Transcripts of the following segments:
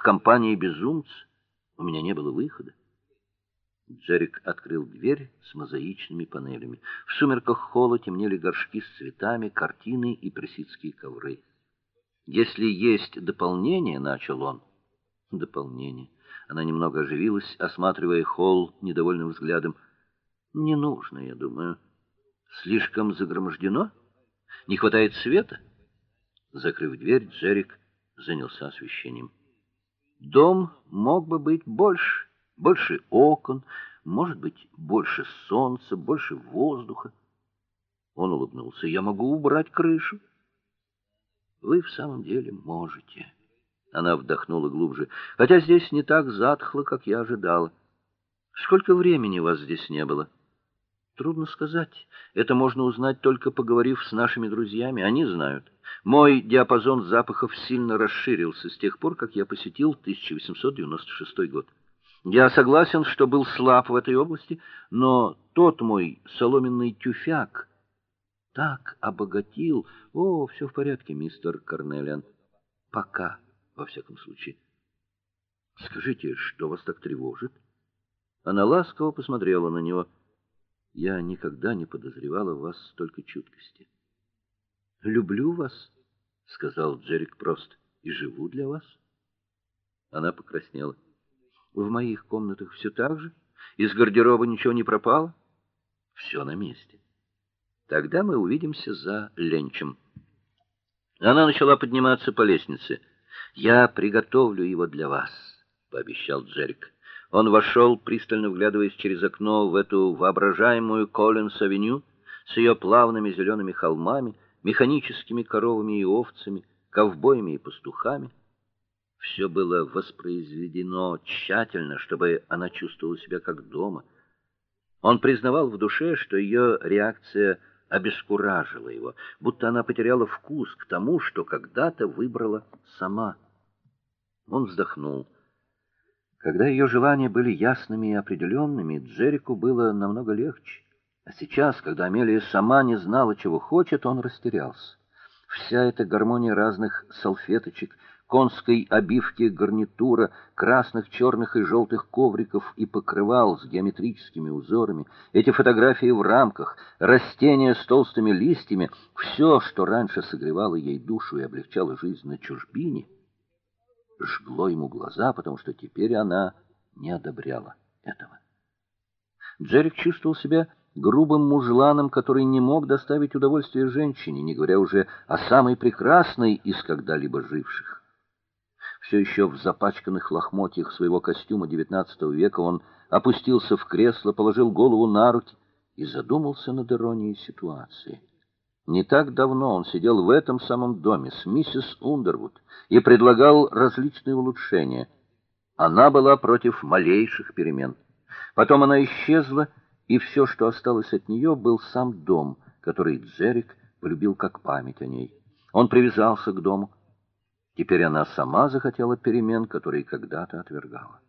в компании безумца. У меня не было выхода. Джерик открыл дверь с мозаичными панелями. В сумерках холла темнели горшки с цветами, картины и персидские ковры. Если есть дополнение, начал он. Дополнение. Она немного оживилась, осматривая холл недовольным взглядом. Не нужно, я думаю. Слишком загромождено? Не хватает света? Закрыв дверь, Джерик занялся освещением. Дом мог бы быть больше, больше окон, может быть, больше солнца, больше воздуха. Он улыбнулся. Я могу убрать крышу. Вы в самом деле можете. Она вдохнула глубже. Хотя здесь не так затхло, как я ожидала. Сколько времени вас здесь не было? Трудно сказать. Это можно узнать только поговорив с нашими друзьями, они знают. Мой диапазон запахов сильно расширился с тех пор, как я посетил 1896 год. Я согласен, что был слаб в этой области, но тот мой соломенный тюфяк так обогатил. О, все в порядке, мистер Карнелиан. Пока, во всяком случае. Скажите, что вас так тревожит? Она ласково посмотрела на него. Я никогда не подозревала в вас столько чуткости. Люблю вас, сказал Джерик просто, и живу для вас. Она покраснела. В моих комнатах все так же, из гардероба ничего не пропало, все на месте. Тогда мы увидимся за ленчем. Она начала подниматься по лестнице. Я приготовлю его для вас, пообещал Джерик. Он вошел, пристально вглядываясь через окно в эту воображаемую Коллинс-авеню с ее плавными зелеными холмами, механическими коровами и овцами, ковбоями и пастухами. Все было воспроизведено тщательно, чтобы она чувствовала себя как дома. Он признавал в душе, что ее реакция обескуражила его, будто она потеряла вкус к тому, что когда-то выбрала сама. Он вздохнул. Когда ее желания были ясными и определенными, Джеррику было намного легче. А сейчас, когда Амелия сама не знала, чего хочет, он растерялся. Вся эта гармония разных салфеточек, конской обивки гарнитура, красных, черных и желтых ковриков и покрывал с геометрическими узорами, эти фотографии в рамках, растения с толстыми листьями, все, что раньше согревало ей душу и облегчало жизнь на чужбине — жгло ему глаза, потому что теперь она не одобряла этого. Джерик чувствовал себя грубым мужланом, который не мог доставить удовольствие женщине, не говоря уже о самой прекрасной из когда-либо живших. Все еще в запачканных лохмотьях своего костюма XIX века он опустился в кресло, положил голову на руки и задумался над иронией ситуации. Не так давно он сидел в этом самом доме с миссис Ундервуд и предлагал различные улучшения. Она была против малейших перемен. Потом она исчезла, и все, что осталось от нее, был сам дом, который Джерик полюбил как память о ней. Он привязался к дому. Теперь она сама захотела перемен, которые когда-то отвергала.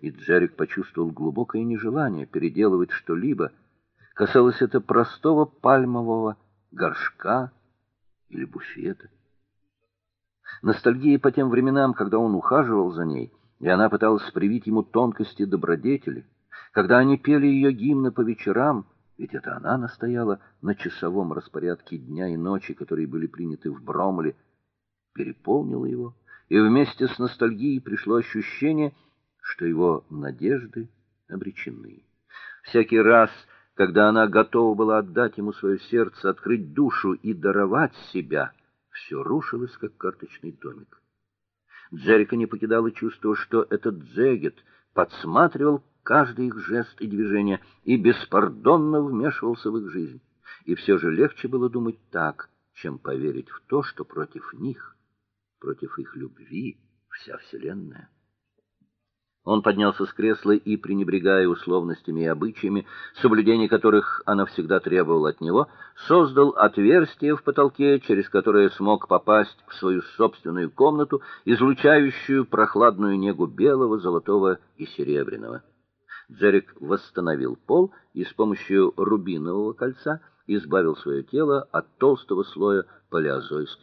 И Джерик почувствовал глубокое нежелание переделывать что-либо. Касалось это простого пальмового горшка или буфета. Ностальгия по тем временам, когда он ухаживал за ней, и она пыталась привить ему тонкости добродетели, когда они пели ее гимны по вечерам, ведь это она настояла на часовом распорядке дня и ночи, которые были приняты в Бромле, переполнила его, и вместе с ностальгией пришло ощущение, что его надежды обречены. Всякий раз, когда она готова была отдать ему свое сердце, открыть душу и даровать себя, все рушилось как карточный домик. Джерика не покидало чувство, что этот Джегет подсматривал каждый их жест и движение и беспардонно вмешивался в их жизнь. И все же легче было думать так, чем поверить в то, что против них, против их любви вся вселенная он поднялся с кресла и, пренебрегая условностями и обычаями, соблюдение которых она всегда требовала от него, создал отверстие в потолке, через которое смог попасть в свою собственную комнату, излучающую прохладную негу белого, золотого и серебряного. Джерик восстановил пол и с помощью рубинового кольца избавил свое тело от толстого слоя палеозойской